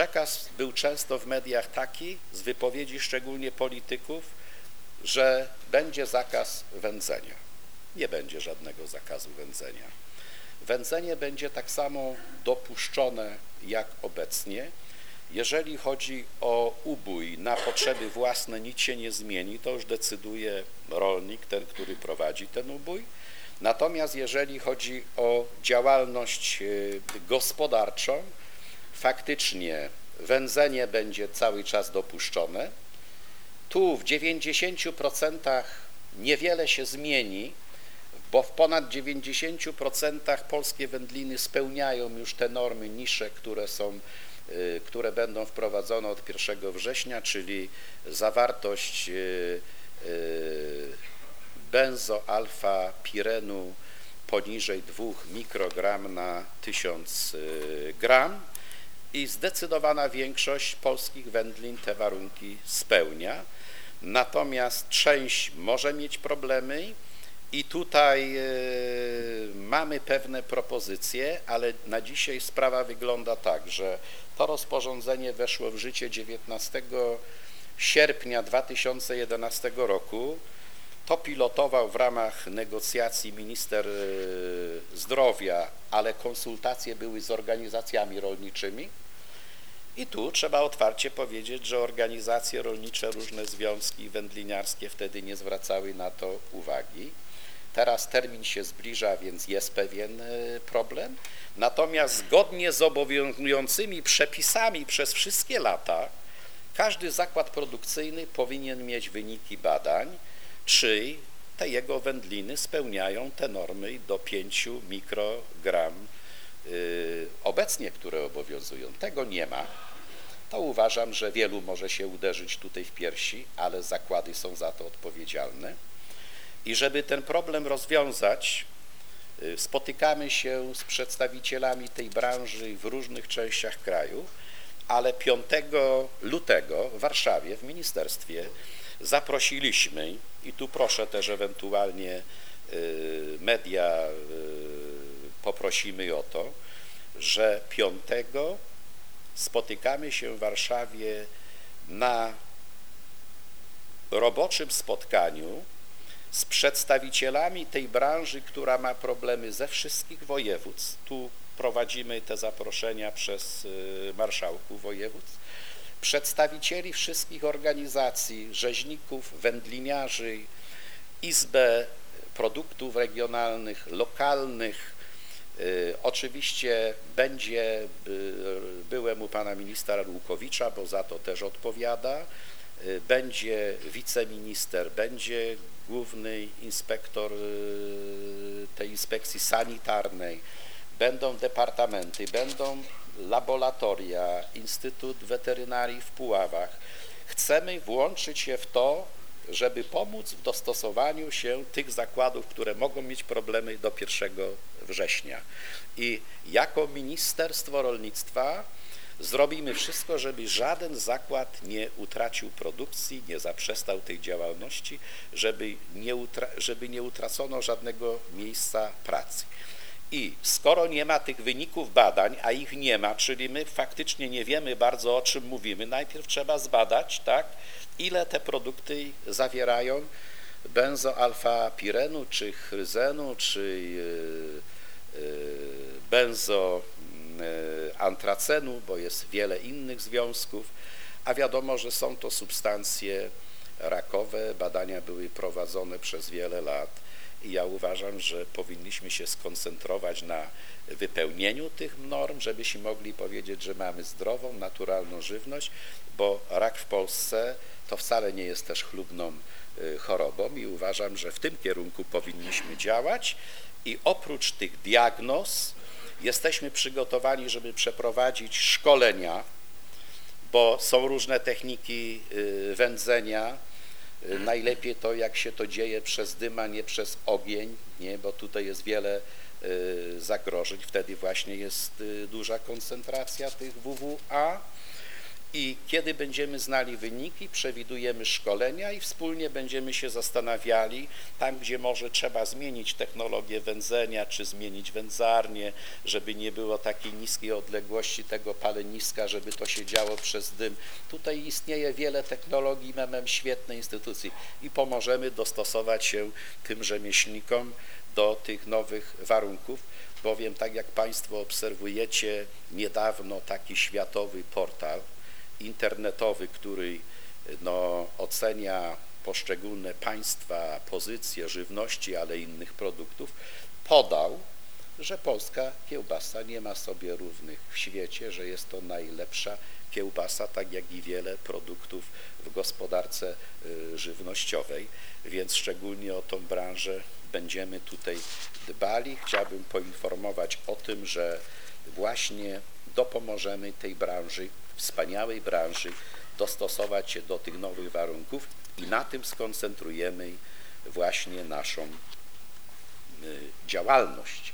przekaz był często w mediach taki, z wypowiedzi szczególnie polityków, że będzie zakaz wędzenia. Nie będzie żadnego zakazu wędzenia. Wędzenie będzie tak samo dopuszczone jak obecnie. Jeżeli chodzi o ubój na potrzeby własne, nic się nie zmieni, to już decyduje rolnik, ten, który prowadzi ten ubój. Natomiast jeżeli chodzi o działalność y, gospodarczą, faktycznie wędzenie będzie cały czas dopuszczone. Tu w 90% niewiele się zmieni, bo w ponad 90% polskie wędliny spełniają już te normy niższe, które są y, które będą wprowadzone od 1 września, czyli zawartość y, benzoalfa pirenu poniżej 2 mikrogram na 1000 gram i zdecydowana większość polskich wędlin te warunki spełnia. Natomiast część może mieć problemy i tutaj e, mamy pewne propozycje, ale na dzisiaj sprawa wygląda tak, że to rozporządzenie weszło w życie 19 sierpnia 2011 roku. To pilotował w ramach negocjacji minister e, zdrowia, ale konsultacje były z organizacjami rolniczymi. I tu trzeba otwarcie powiedzieć, że organizacje rolnicze, różne związki wędliniarskie wtedy nie zwracały na to uwagi. Teraz termin się zbliża, więc jest pewien e, problem. Natomiast zgodnie z obowiązującymi przepisami przez wszystkie lata każdy zakład produkcyjny powinien mieć wyniki badań, czy te jego wędliny spełniają te normy do 5 mikrogram y, obecnie, które obowiązują. Tego nie ma. To uważam, że wielu może się uderzyć tutaj w piersi, ale zakłady są za to odpowiedzialne. I żeby ten problem rozwiązać, y, spotykamy się z przedstawicielami tej branży w różnych częściach kraju, ale 5 lutego w Warszawie w ministerstwie zaprosiliśmy i tu proszę też ewentualnie y, media y, poprosimy o to, że 5 spotykamy się w Warszawie na roboczym spotkaniu z przedstawicielami tej branży, która ma problemy ze wszystkich województw. Tu prowadzimy te zaproszenia przez y, marszałków województw, przedstawicieli wszystkich organizacji, rzeźników, wędliniarzy, Izbę Produktów Regionalnych, Lokalnych. Y, oczywiście będzie, byłem u pana ministra Łukowicza, bo za to też odpowiada, y, będzie wiceminister, będzie główny inspektor tej inspekcji sanitarnej, będą departamenty, będą laboratoria, Instytut Weterynarii w Puławach. Chcemy włączyć się w to, żeby pomóc w dostosowaniu się tych zakładów, które mogą mieć problemy do 1 września. I jako Ministerstwo Rolnictwa zrobimy wszystko, żeby żaden zakład nie utracił produkcji, nie zaprzestał tej działalności, żeby nie, utra żeby nie utracono żadnego miejsca pracy. I skoro nie ma tych wyników badań, a ich nie ma, czyli my faktycznie nie wiemy bardzo o czym mówimy, najpierw trzeba zbadać, tak, ile te produkty zawierają benzoalfa-pirenu, czy chryzenu, czy yy, yy, benzoantracenu, bo jest wiele innych związków, a wiadomo, że są to substancje rakowe, badania były prowadzone przez wiele lat, ja uważam, że powinniśmy się skoncentrować na wypełnieniu tych norm, żebyśmy mogli powiedzieć, że mamy zdrową, naturalną żywność, bo rak w Polsce to wcale nie jest też chlubną y, chorobą i uważam, że w tym kierunku powinniśmy działać. I oprócz tych diagnoz jesteśmy przygotowani, żeby przeprowadzić szkolenia, bo są różne techniki y, wędzenia, najlepiej to, jak się to dzieje przez dym, a nie przez ogień, nie? bo tutaj jest wiele y, zagrożeń, wtedy właśnie jest y, duża koncentracja tych WWA I kiedy będziemy znali wyniki, przewidujemy szkolenia i wspólnie będziemy się zastanawiali, tam gdzie może trzeba zmienić technologię wędzenia, czy zmienić wędzarnię, żeby nie było takiej niskiej odległości tego paleniska, żeby to się działo przez dym. Tutaj istnieje wiele technologii, mamy świetne instytucje i pomożemy dostosować się tym rzemieślnikom do tych nowych warunków, bowiem tak jak Państwo obserwujecie, niedawno taki światowy portal, internetowy, który no, ocenia poszczególne państwa pozycje żywności, ale innych produktów, podał, że polska kiełbasa nie ma sobie równych w świecie, że jest to najlepsza kiełbasa, tak jak i wiele produktów w gospodarce y, żywnościowej, więc szczególnie o tą branżę będziemy tutaj dbali. Chciałbym poinformować o tym, że właśnie dopomożemy tej branży, wspaniałej branży, dostosować się do tych nowych warunków i na tym skoncentrujemy właśnie naszą y, działalność.